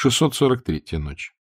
643-я ночь.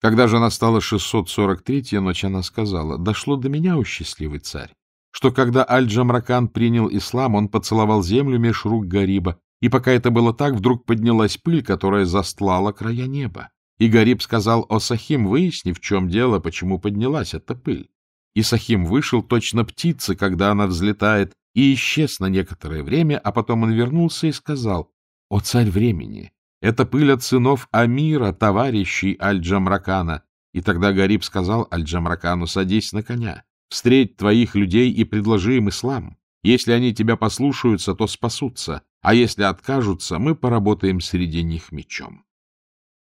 Когда же настала 643-я ночь, она сказала, «Дошло до меня, о счастливый царь, что когда Аль-Джамракан принял ислам, он поцеловал землю меж рук Гариба, и пока это было так, вдруг поднялась пыль, которая застлала края неба. И Гариб сказал, «О, Сахим, выясни, в чем дело, почему поднялась эта пыль». И Сахим вышел, точно птица, когда она взлетает, и исчез на некоторое время, а потом он вернулся и сказал, «О, царь времени, это пыль от сынов Амира, товарищей Аль-Джамракана. И тогда Гариб сказал Аль-Джамракану, садись на коня, встреть твоих людей и предложи им ислам. Если они тебя послушаются, то спасутся, а если откажутся, мы поработаем среди них мечом.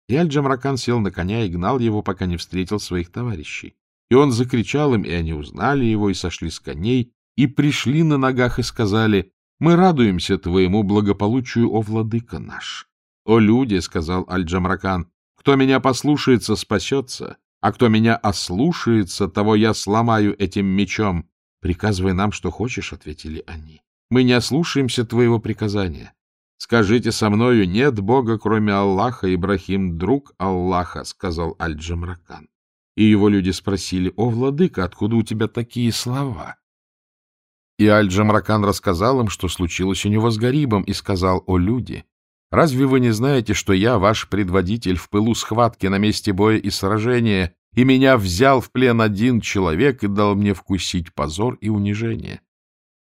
И Аль-Джамракан сел на коня и гнал его, пока не встретил своих товарищей. И он закричал им, и они узнали его, и сошли с коней, и пришли на ногах и сказали, «Мы радуемся твоему благополучию, о владыка наш!» «О люди!» — сказал Аль-Джамракан. «Кто меня послушается, спасется, а кто меня ослушается, того я сломаю этим мечом». «Приказывай нам, что хочешь», — ответили они. «Мы не ослушаемся твоего приказания. Скажите со мною, нет Бога, кроме Аллаха, Ибрахим — друг Аллаха», — сказал Аль-Джамракан. И его люди спросили, «О, владыка, откуда у тебя такие слова?» И Аль-Джамракан рассказал им, что случилось у него с Гарибом, и сказал, «О, люди, Разве вы не знаете, что я, ваш предводитель, в пылу схватки на месте боя и сражения, и меня взял в плен один человек и дал мне вкусить позор и унижение?»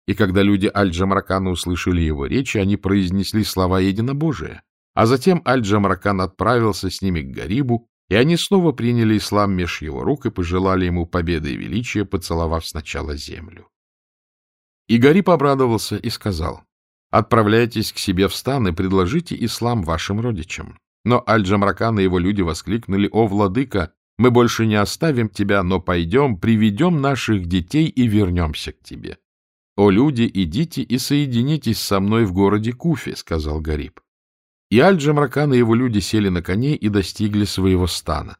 И когда люди Аль-Джамракана услышали его речи, они произнесли слова единобожия. А затем Аль-Джамракан отправился с ними к Гарибу, и они снова приняли ислам меж его рук и пожелали ему победы и величия, поцеловав сначала землю. И Гариб обрадовался и сказал, Отправляйтесь к себе в стан и предложите ислам вашим родичам. Но Аль-Джамракан и его люди воскликнули, «О, владыка, мы больше не оставим тебя, но пойдем, приведем наших детей и вернемся к тебе». «О, люди, идите и соединитесь со мной в городе Куфе», — сказал Гариб. И Аль-Джамракан и его люди сели на коней и достигли своего стана.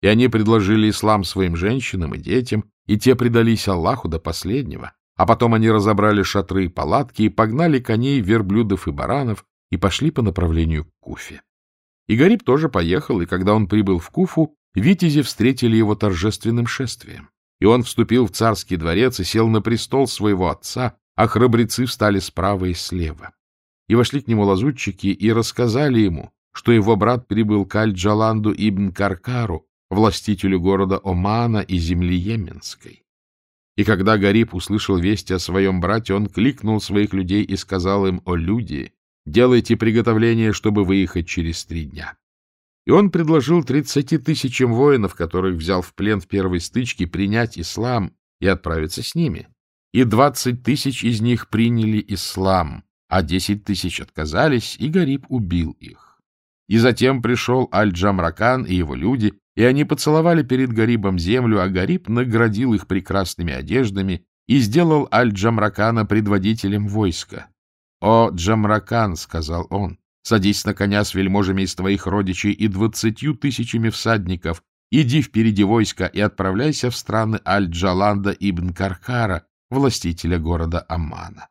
И они предложили ислам своим женщинам и детям, и те предались Аллаху до последнего. А потом они разобрали шатры и палатки и погнали коней, верблюдов и баранов и пошли по направлению к Куфе. И Гариб тоже поехал, и когда он прибыл в Куфу, витязи встретили его торжественным шествием. И он вступил в царский дворец и сел на престол своего отца, а храбрецы встали справа и слева. И вошли к нему лазутчики и рассказали ему, что его брат прибыл к Аль-Джаланду ибн Каркару, властителю города Омана и земли Йеменской. И когда Гариб услышал вести о своем брате, он кликнул своих людей и сказал им, «О люди, делайте приготовление, чтобы выехать через три дня». И он предложил тридцати тысячам воинов, которых взял в плен в первой стычке, принять ислам и отправиться с ними. И двадцать тысяч из них приняли ислам, а десять тысяч отказались, и Гариб убил их. И затем пришел Аль-Джамракан и его люди, и они поцеловали перед Гарибом землю, а Гариб наградил их прекрасными одеждами и сделал Аль-Джамракана предводителем войска. «О, Джамракан!» — сказал он. «Садись на коня с вельможами из твоих родичей и двадцатью тысячами всадников, иди впереди войска и отправляйся в страны Аль-Джаланда ибн Каркара, властителя города Аммана».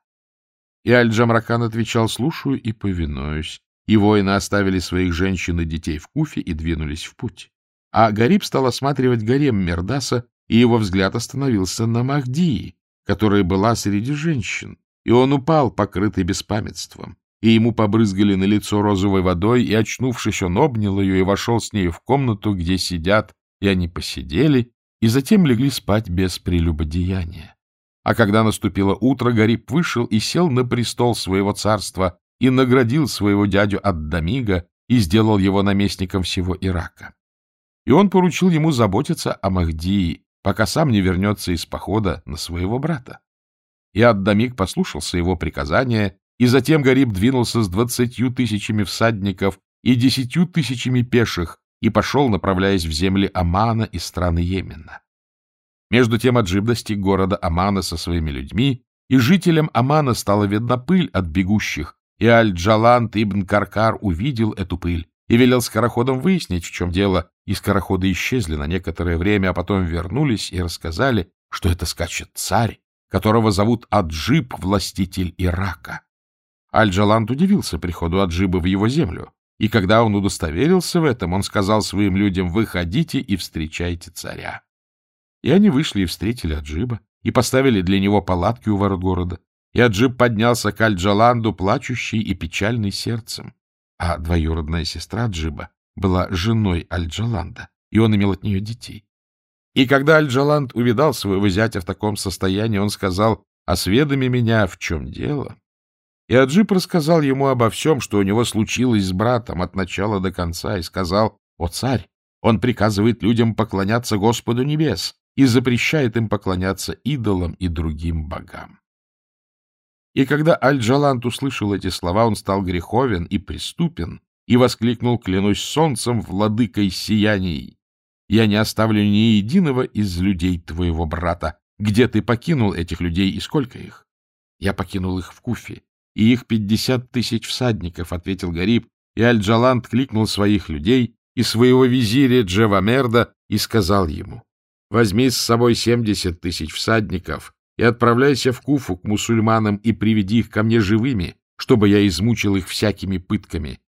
И Аль-Джамракан отвечал «слушаю и повинуюсь». И воины оставили своих женщин и детей в Куфе и двинулись в путь. А Гариб стал осматривать гарем Мердаса, и его взгляд остановился на Махдии, которая была среди женщин, и он упал, покрытый беспамятством. И ему побрызгали на лицо розовой водой, и, очнувшись, он обнял ее и вошел с ней в комнату, где сидят, и они посидели, и затем легли спать без прелюбодеяния. А когда наступило утро, Гариб вышел и сел на престол своего царства и наградил своего дядю Аддамига и сделал его наместником всего Ирака и он поручил ему заботиться о Махдии, пока сам не вернется из похода на своего брата. И Аддамик послушался его приказания, и затем Гариб двинулся с двадцатью тысячами всадников и десятью тысячами пеших и пошел, направляясь в земли Амана и страны Йемена. Между тем Аджиб достиг города Амана со своими людьми, и жителям Амана стала видна пыль от бегущих, и Аль-Джалант ибн Каркар увидел эту пыль и велел скороходам выяснить, в чем дело, и скороходы исчезли на некоторое время, а потом вернулись и рассказали, что это скачет царь, которого зовут Аджиб, властитель Ирака. Аль-Джаланд удивился приходу Аджиба в его землю И когда он удостоверился в этом, он сказал своим людям, «Выходите и встречайте царя». И они вышли и встретили Аджиба, и поставили для него палатки у ворот города. И Аджиб поднялся к Аль-Джаланду, плачущий и печальный сердцем. А двоюродная сестра Аджиба была женой Аль-Джаланда, и он имел от нее детей. И когда Аль-Джаланд увидал своего зятя в таком состоянии, он сказал, «Осведоми меня, в чем дело?» И Аджиб рассказал ему обо всем, что у него случилось с братом от начала до конца, и сказал, «О царь, он приказывает людям поклоняться Господу небес и запрещает им поклоняться идолам и другим богам». И когда Аль-Джаланд услышал эти слова, он стал греховен и преступен, и воскликнул, клянусь солнцем, владыкой сияний, «Я не оставлю ни единого из людей твоего брата. Где ты покинул этих людей и сколько их?» «Я покинул их в Куфе, и их пятьдесят тысяч всадников», — ответил Гариб, и Аль-Джаланд кликнул своих людей и своего визиря Джевамерда и сказал ему, «Возьми с собой семьдесят тысяч всадников и отправляйся в Куфу к мусульманам и приведи их ко мне живыми, чтобы я измучил их всякими пытками».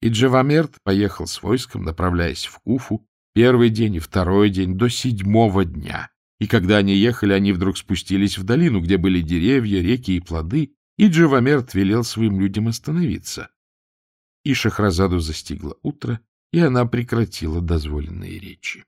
И Джевамерд поехал с войском, направляясь в Куфу, первый день и второй день до седьмого дня. И когда они ехали, они вдруг спустились в долину, где были деревья, реки и плоды, и Джавамерт велел своим людям остановиться. И Шахразаду застигло утро, и она прекратила дозволенные речи.